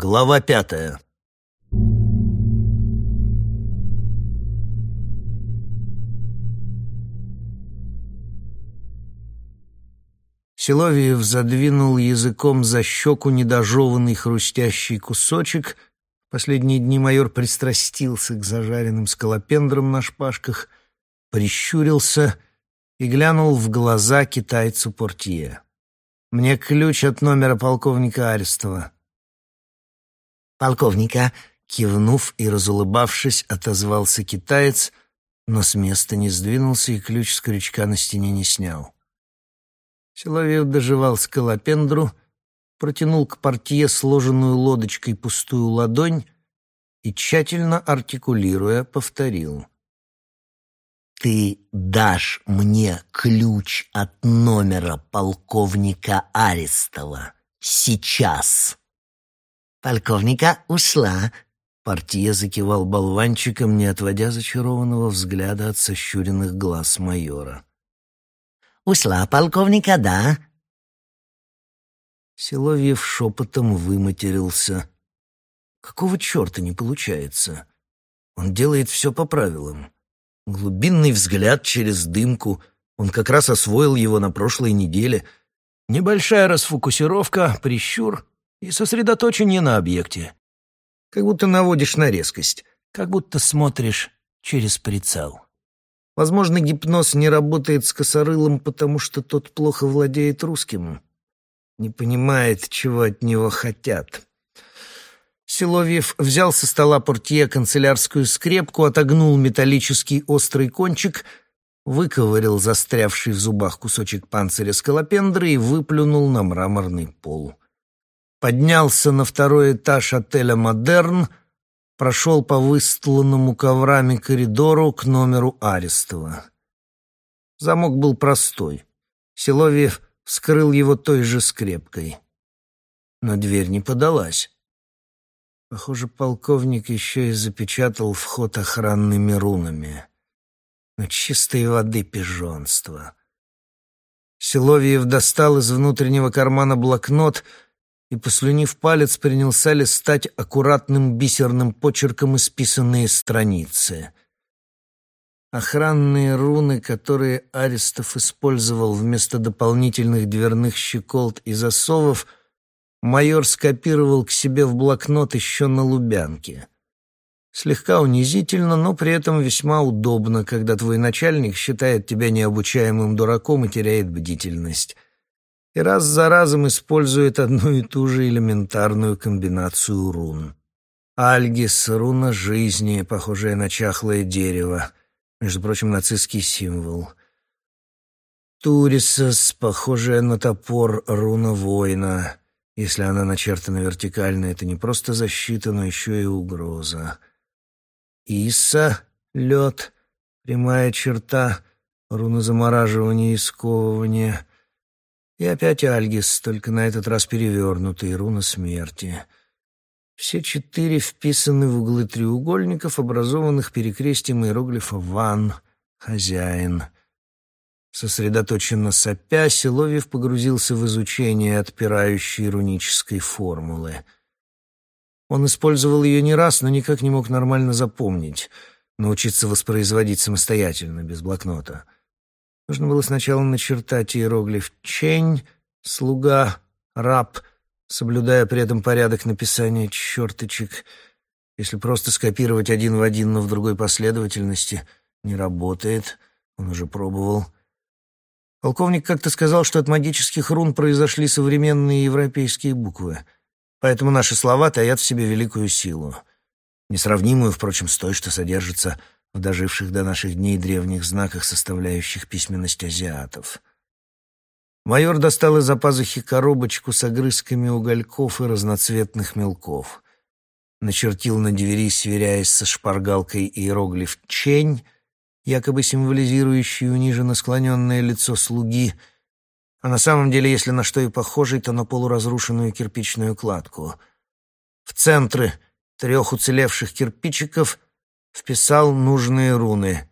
Глава пятая. Силовиев задвинул языком за щеку недожеванный хрустящий кусочек. Последние дни майор пристрастился к зажаренным скалопендрам на шпажках, прищурился и глянул в глаза китайцу портье. «Мне ключ от номера полковника Арестова». «Полковника», кивнув и разулыбавшись, отозвался китаец, но с места не сдвинулся и ключ с крючка на стене не снял. Силовьев доживал скалопендру, протянул к портье сложенную лодочкой пустую ладонь и, тщательно артикулируя, повторил. «Ты дашь мне ключ от номера полковника Арестова сейчас!» «Полковника ушла!» Портье закивал болванчиком, не отводя зачарованного взгляда от сощуренных глаз майора. Ушла полковника, да?» Силовьев шепотом выматерился. «Какого черта не получается? Он делает все по правилам. Глубинный взгляд через дымку. Он как раз освоил его на прошлой неделе. Небольшая расфокусировка, прищур и сосредоточение на объекте. Как будто наводишь на резкость, как будто смотришь через прицел». Возможно, гипноз не работает с косорылом, потому что тот плохо владеет русским. Не понимает, чего от него хотят. Силовьев взял со стола портье канцелярскую скрепку, отогнул металлический острый кончик, выковырял застрявший в зубах кусочек панциря скалопендры и выплюнул на мраморный пол. Поднялся на второй этаж отеля «Модерн», прошел по выстланному коврами коридору к номеру Арестова. Замок был простой. Силовьев вскрыл его той же скрепкой. Но дверь не подалась. Похоже, полковник еще и запечатал вход охранными рунами. Но чистой воды пижонство. Силовьев достал из внутреннего кармана блокнот — и, послюнив палец, принялся листать аккуратным бисерным почерком исписанные страницы. Охранные руны, которые Аристов использовал вместо дополнительных дверных щеколд и засовов, майор скопировал к себе в блокнот еще на Лубянке. Слегка унизительно, но при этом весьма удобно, когда твой начальник считает тебя необучаемым дураком и теряет бдительность и раз за разом использует одну и ту же элементарную комбинацию рун. Альгис — руна жизни, похожая на чахлое дерево, между прочим, нацистский символ. Турисос, похожая на топор, руна воина. Если она начертана вертикально, это не просто защита, но еще и угроза. Иса — лед, прямая черта, руна замораживания и сковывания — и опять Альгис, только на этот раз перевернутый, руна смерти. Все четыре вписаны в углы треугольников, образованных перекрестием иероглифа «Ван» — «Хозяин». Сосредоточенно сопя, Силовьев погрузился в изучение отпирающей рунической формулы. Он использовал ее не раз, но никак не мог нормально запомнить, научиться воспроизводить самостоятельно, без блокнота — Нужно было сначала начертать иероглиф «чень», «слуга», «раб», соблюдая при этом порядок написания черточек. Если просто скопировать один в один, но в другой последовательности, не работает. Он уже пробовал. Полковник как-то сказал, что от магических рун произошли современные европейские буквы. Поэтому наши слова таят в себе великую силу. Несравнимую, впрочем, с той, что содержится в доживших до наших дней древних знаках, составляющих письменность азиатов. Майор достал из-за пазухи коробочку с огрызками угольков и разноцветных мелков. Начертил на двери, сверяясь со шпаргалкой иероглиф «чень», якобы символизирующий униженно склоненное лицо слуги, а на самом деле, если на что и похожий, то на полуразрушенную кирпичную кладку. В центре трех уцелевших кирпичиков вписал нужные руны.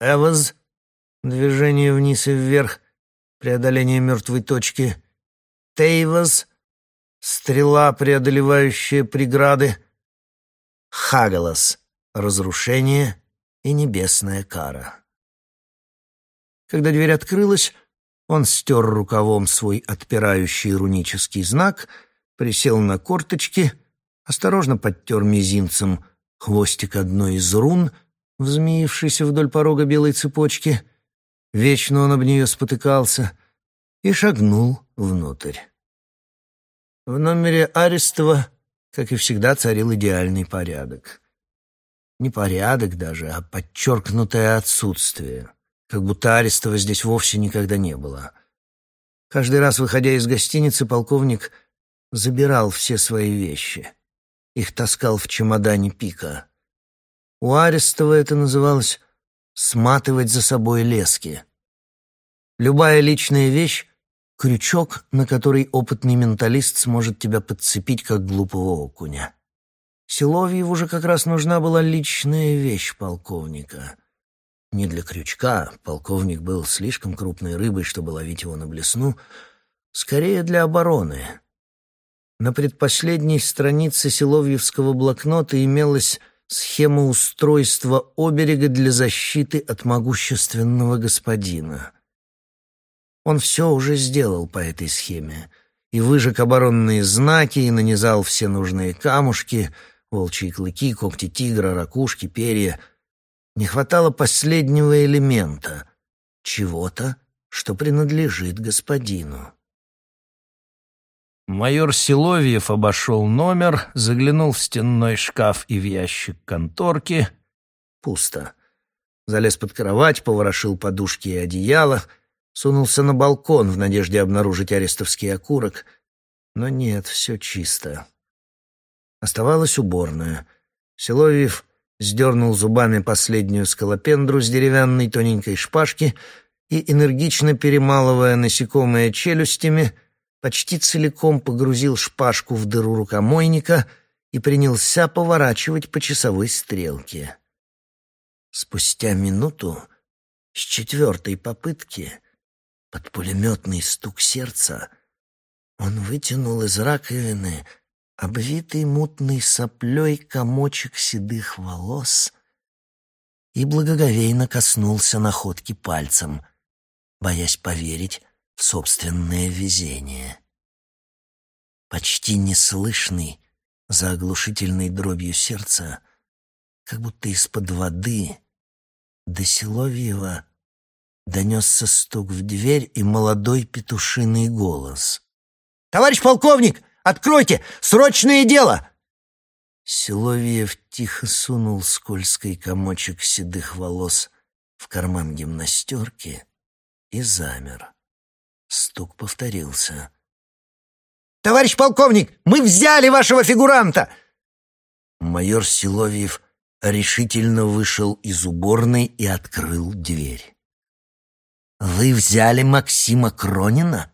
Эваз — движение вниз и вверх, преодоление мертвой точки. Тейваз стрела, преодолевающая преграды, Хагалас — разрушение и небесная кара. Когда дверь открылась, он стер рукавом свой отпирающий рунический знак, присел на корточки, осторожно подтер мизинцем хвостик одной из рун, взмеившейся вдоль порога белой цепочки. Вечно он об нее спотыкался и шагнул внутрь. В номере Арестова, как и всегда, царил идеальный порядок. Не порядок даже, а подчеркнутое отсутствие как будто Арестова здесь вовсе никогда не было. Каждый раз, выходя из гостиницы, полковник забирал все свои вещи. Их таскал в чемодане пика. У Арестова это называлось «сматывать за собой лески». Любая личная вещь — крючок, на который опытный менталист сможет тебя подцепить, как глупого окуня. Силовьеву же как раз нужна была личная вещь полковника — не для крючка, полковник был слишком крупной рыбой, чтобы ловить его на блесну, скорее для обороны. На предпоследней странице Силовьевского блокнота имелась схема устройства оберега для защиты от могущественного господина. Он все уже сделал по этой схеме и выжег оборонные знаки, и нанизал все нужные камушки, волчьи клыки, когти тигра, ракушки, перья — не хватало последнего элемента, чего-то, что принадлежит господину. Майор Силовьев обошел номер, заглянул в стенной шкаф и в ящик конторки. Пусто. Залез под кровать, поворошил подушки и одеяло, сунулся на балкон в надежде обнаружить арестовский окурок. Но нет, все чисто. Оставалась уборная. Силовьев сдернул зубами последнюю скалопендру с деревянной тоненькой шпажки и, энергично перемалывая насекомое челюстями, почти целиком погрузил шпажку в дыру рукомойника и принялся поворачивать по часовой стрелке. Спустя минуту, с четвертой попытки, под пулеметный стук сердца, он вытянул из раковины обвитый мутной соплей комочек седых волос и благоговейно коснулся находки пальцем, боясь поверить в собственное везение. Почти неслышный, за оглушительной дробью сердца, как будто из-под воды, до Силовьева донесся стук в дверь и молодой петушиный голос. «Товарищ полковник, Откройте! Срочное дело!» Силовьев тихо сунул скользкий комочек седых волос в карман гимнастерки и замер. Стук повторился. «Товарищ полковник, мы взяли вашего фигуранта!» Майор Силовьев решительно вышел из уборной и открыл дверь. «Вы взяли Максима Кронина?»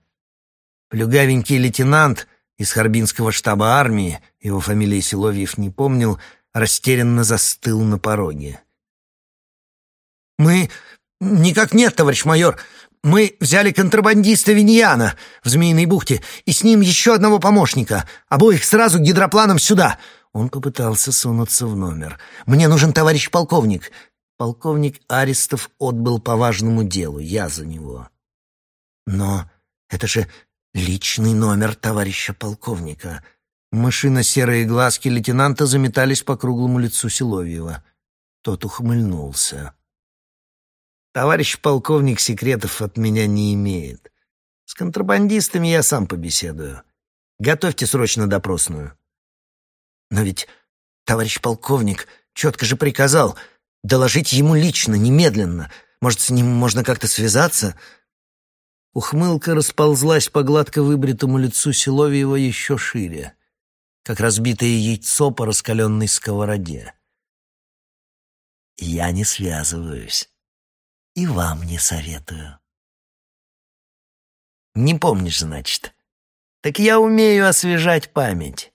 Плюгавенький лейтенант из Харбинского штаба армии, его фамилии Силовьев не помнил, растерянно застыл на пороге. «Мы... Никак нет, товарищ майор. Мы взяли контрабандиста Виньяна в Змеиной бухте и с ним еще одного помощника. Обоих сразу гидропланом сюда». Он попытался сунуться в номер. «Мне нужен товарищ полковник». Полковник Арестов отбыл по важному делу, я за него. «Но это же Личный номер товарища полковника. Мышино-серые глазки лейтенанта заметались по круглому лицу Силовьева. Тот ухмыльнулся. Товарищ полковник секретов от меня не имеет. С контрабандистами я сам побеседую. Готовьте срочно допросную. Но ведь товарищ полковник четко же приказал доложить ему лично, немедленно. Может, с ним можно как-то связаться? Ухмылка расползлась по гладко выбритому лицу Силовьева еще шире, как разбитое яйцо по раскаленной сковороде. «Я не связываюсь. И вам не советую». «Не помнишь, значит? Так я умею освежать память».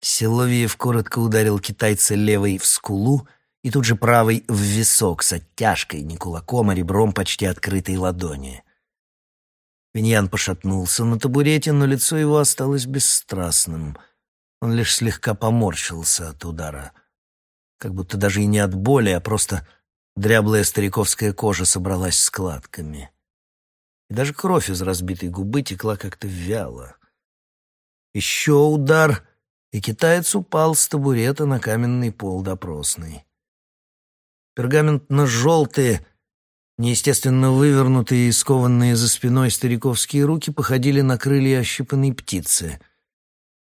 Силовьев коротко ударил китайца левой в скулу и тут же правой в висок с оттяжкой, не кулаком, а ребром почти открытой ладони. Виньян пошатнулся на табурете, но лицо его осталось бесстрастным. Он лишь слегка поморщился от удара. Как будто даже и не от боли, а просто дряблая стариковская кожа собралась складками. И даже кровь из разбитой губы текла как-то вяло. Еще удар, и китаец упал с табурета на каменный пол допросной. Пергаментно-желтые, неестественно вывернутые и скованные за спиной стариковские руки походили на крылья ощипанной птицы.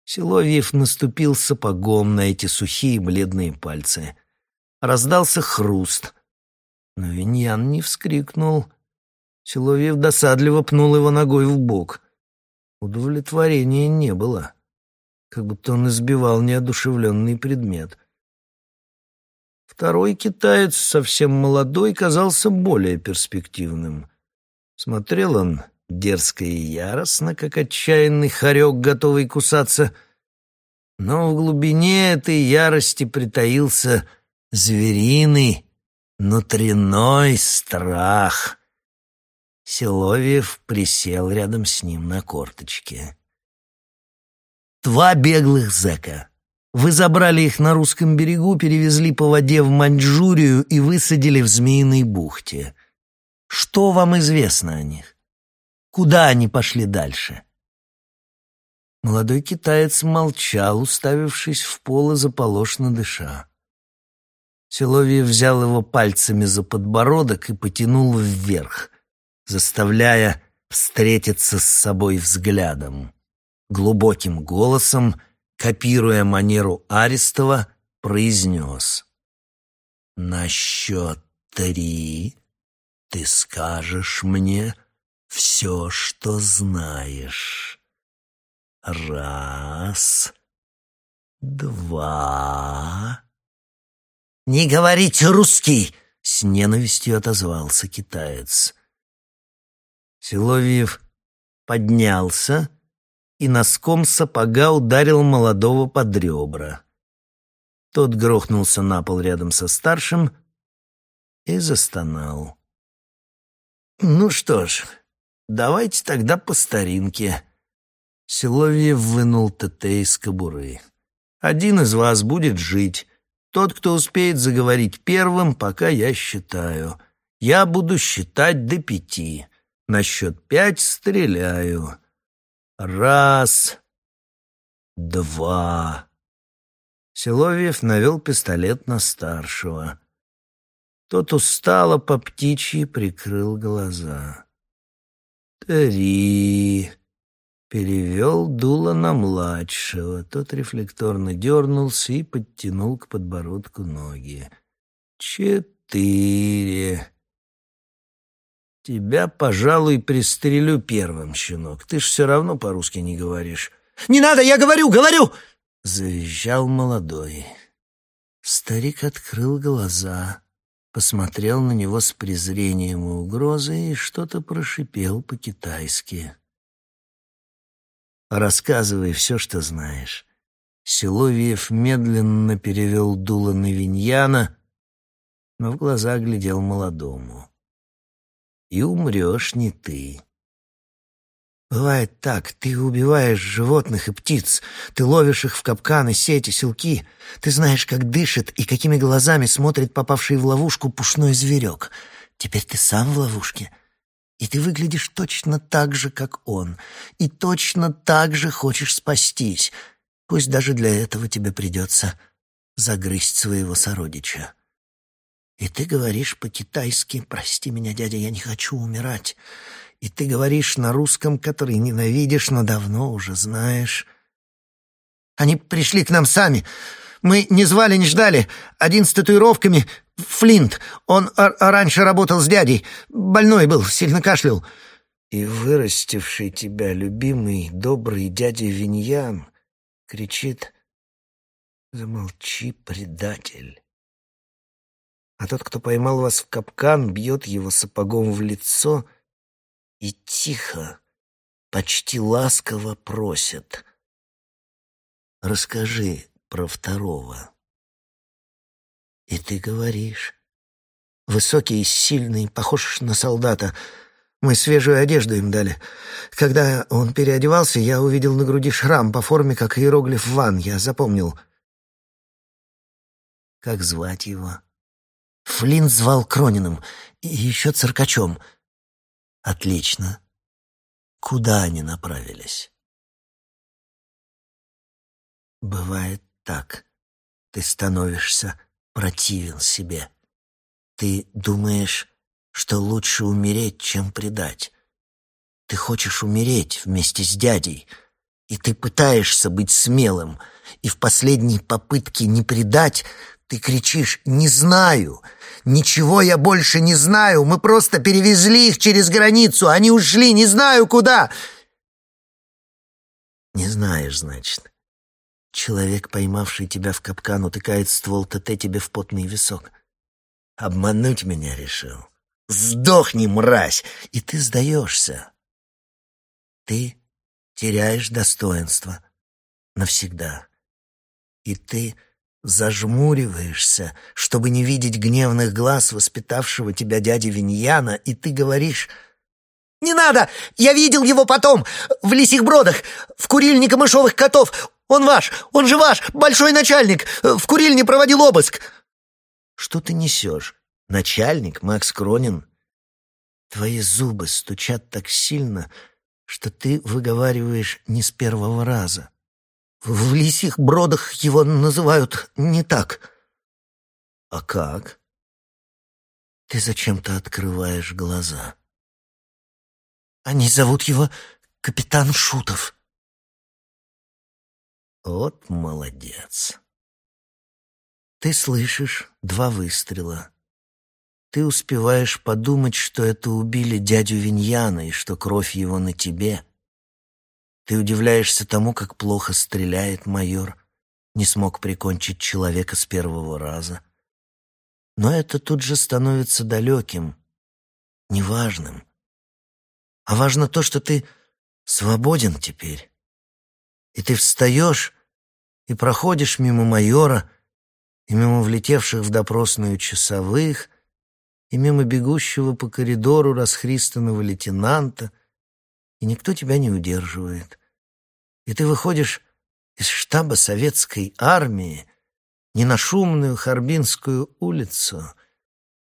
Силовьев наступил сапогом на эти сухие бледные пальцы. Раздался хруст. Но Виньян не вскрикнул. Силовьев досадливо пнул его ногой в бок. Удовлетворения не было. Как будто он избивал неодушевленный предмет. Второй китаец, совсем молодой, казался более перспективным. Смотрел он дерзко и яростно, как отчаянный хорек, готовый кусаться. Но в глубине этой ярости притаился звериный, внутренной страх. Силовьев присел рядом с ним на корточке. «Два беглых зэка. Вы забрали их на русском берегу, перевезли по воде в Маньчжурию и высадили в Змеиной бухте. Что вам известно о них? Куда они пошли дальше?» Молодой китаец молчал, уставившись в пол и заполошно дыша. Силовий взял его пальцами за подбородок и потянул вверх, заставляя встретиться с собой взглядом. Глубоким голосом — копируя манеру Арестова, произнес. «На счет три ты скажешь мне все, что знаешь. Раз, два...» «Не говорите русский!» — с ненавистью отозвался китаец. Силовьев поднялся и носком сапога ударил молодого под ребра. Тот грохнулся на пол рядом со старшим и застонал. «Ну что ж, давайте тогда по старинке». Силовьев вынул ТТ из кобуры. «Один из вас будет жить. Тот, кто успеет заговорить первым, пока я считаю. Я буду считать до пяти. На счет пять стреляю. Раз, два. Силовьев навел пистолет на старшего. Тот устало по птичьи прикрыл глаза. Три. Перевел дуло на младшего. Тот рефлекторно дернулся и подтянул к подбородку ноги. Четыре. «Тебя, пожалуй, пристрелю первым, щенок. Ты ж все равно по-русски не говоришь». «Не надо, я говорю, говорю!» — завизжал молодой. Старик открыл глаза, посмотрел на него с презрением и угрозой и что-то прошипел по-китайски. «Рассказывай все, что знаешь». Силовьев медленно перевел дуло на Виньяна, но в глаза глядел молодому и умрешь не ты. Бывает так, ты убиваешь животных и птиц, ты ловишь их в капканы, сети, селки, ты знаешь, как дышит и какими глазами смотрит попавший в ловушку пушной зверек. Теперь ты сам в ловушке, и ты выглядишь точно так же, как он, и точно так же хочешь спастись, пусть даже для этого тебе придется загрызть своего сородича. И ты говоришь по-китайски, прости меня, дядя, я не хочу умирать. И ты говоришь на русском, который ненавидишь, но давно уже знаешь. Они пришли к нам сами. Мы не звали, не ждали. Один с татуировками — Флинт. Он раньше работал с дядей. Больной был, сильно кашлял. И вырастивший тебя любимый, добрый дядя Виньян кричит «Замолчи, предатель!» а тот, кто поймал вас в капкан, бьет его сапогом в лицо и тихо, почти ласково просит. «Расскажи про второго». И ты говоришь. Высокий, сильный, похож на солдата. Мы свежую одежду им дали. Когда он переодевался, я увидел на груди шрам по форме, как иероглиф «Ван». Я запомнил. Как звать его? Флинт звал Крониным и еще циркачом. Отлично. Куда они направились? Бывает так. Ты становишься противен себе. Ты думаешь, что лучше умереть, чем предать. Ты хочешь умереть вместе с дядей, и ты пытаешься быть смелым, и в последней попытке не предать ты кричишь «Не знаю! Ничего я больше не знаю! Мы просто перевезли их через границу! Они ушли! Не знаю куда!» Не знаешь, значит. Человек, поймавший тебя в капкан, утыкает ствол ТТ тебе в потный висок. Обмануть меня решил. Сдохни, мразь! И ты сдаешься. Ты теряешь достоинство навсегда. И ты зажмуриваешься, чтобы не видеть гневных глаз воспитавшего тебя дяди Виньяна, и ты говоришь «Не надо! Я видел его потом! В лисих бродах! В курильне камышовых котов! Он ваш! Он же ваш! Большой начальник! В курильне проводил обыск!» «Что ты несешь? Начальник Макс Кронин?» Твои зубы стучат так сильно, что ты выговариваешь не с первого раза. В лисих бродах его называют не так. А как? Ты зачем-то открываешь глаза. Они зовут его капитан Шутов. Вот молодец. Ты слышишь два выстрела. Ты успеваешь подумать, что это убили дядю Виньяна и что кровь его на тебе — ты удивляешься тому, как плохо стреляет майор, не смог прикончить человека с первого раза. Но это тут же становится далеким, неважным. А важно то, что ты свободен теперь. И ты встаешь и проходишь мимо майора, и мимо влетевших в допросную часовых, и мимо бегущего по коридору расхристанного лейтенанта — и никто тебя не удерживает. И ты выходишь из штаба советской армии не на шумную Харбинскую улицу,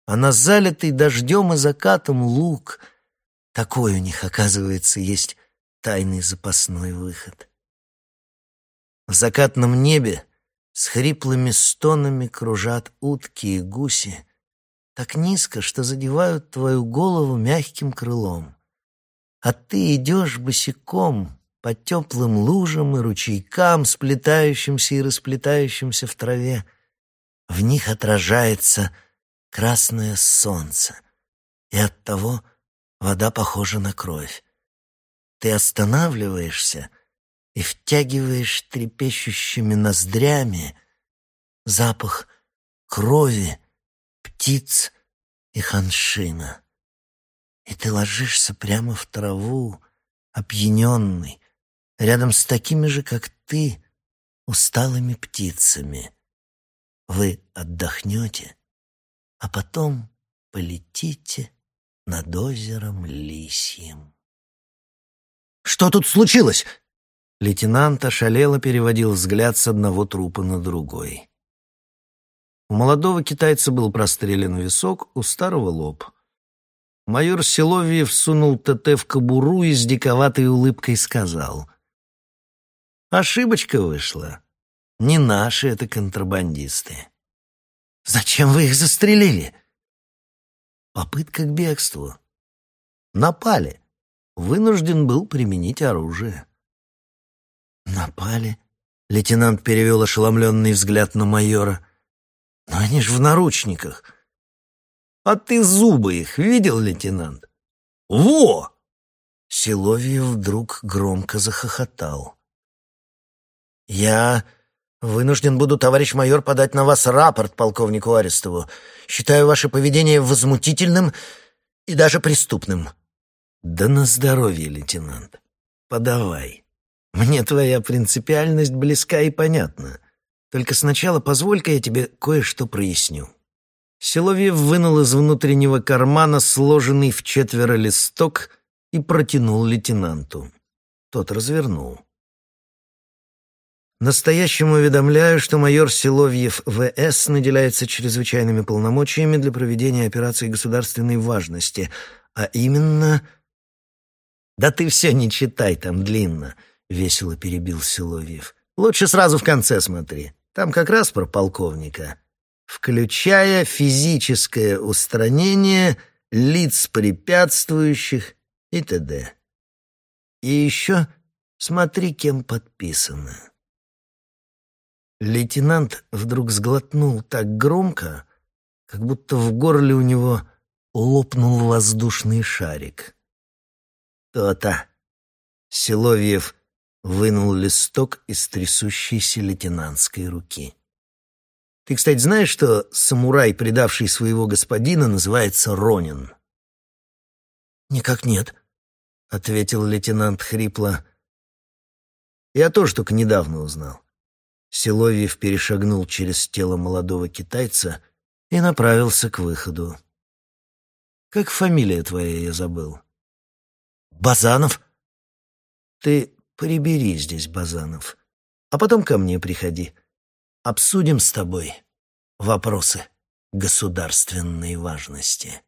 а на залитый дождем и закатом луг. Такой у них, оказывается, есть тайный запасной выход. В закатном небе с хриплыми стонами кружат утки и гуси, так низко, что задевают твою голову мягким крылом а ты идешь босиком по теплым лужам и ручейкам, сплетающимся и расплетающимся в траве. В них отражается красное солнце, и оттого вода похожа на кровь. Ты останавливаешься и втягиваешь трепещущими ноздрями запах крови, птиц и ханшина и ты ложишься прямо в траву, опьяненный, рядом с такими же, как ты, усталыми птицами. Вы отдохнете, а потом полетите над озером Лисьим. «Что тут случилось?» Лейтенант ошалело переводил взгляд с одного трупа на другой. У молодого китайца был прострелен висок, у старого — лоб. Майор Силовьев сунул ТТ в кобуру и с диковатой улыбкой сказал. «Ошибочка вышла. Не наши это контрабандисты». «Зачем вы их застрелили?» «Попытка к бегству. Напали. Вынужден был применить оружие». «Напали?» — лейтенант перевел ошеломленный взгляд на майора. «Но они же в наручниках. А ты зубы их видел, лейтенант? Во! Силовьев вдруг громко захохотал. Я вынужден буду, товарищ майор, подать на вас рапорт полковнику Арестову. Считаю ваше поведение возмутительным и даже преступным. Да на здоровье, лейтенант. Подавай. Мне твоя принципиальность близка и понятна. Только сначала позволь-ка я тебе кое-что проясню. Силовьев вынул из внутреннего кармана сложенный в четверо листок и протянул лейтенанту. Тот развернул. Настоящему уведомляю, что майор Силовьев В.С. наделяется чрезвычайными полномочиями для проведения операции государственной важности, а именно... «Да ты все не читай, там длинно», — весело перебил Силовьев. «Лучше сразу в конце смотри. Там как раз про полковника. Включая физическое устранение лиц препятствующих и т.д. И еще смотри, кем подписано». Лейтенант вдруг сглотнул так громко, как будто в горле у него лопнул воздушный шарик. «То-то!» Силовьев вынул листок из трясущейся лейтенантской руки. «Ты, кстати, знаешь, что самурай, предавший своего господина, называется Ронин?» «Никак нет», — ответил лейтенант хрипло. «Я тоже только недавно узнал. Силовьев перешагнул через тело молодого китайца и направился к выходу. «Как фамилия твоя, я забыл?» «Базанов». «Ты прибери здесь, Базанов, а потом ко мне приходи. Обсудим с тобой вопросы государственной важности».